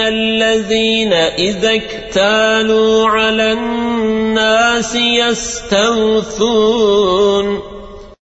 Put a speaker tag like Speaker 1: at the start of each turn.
Speaker 1: الذين إذا اكتالوا على الناس يستوثون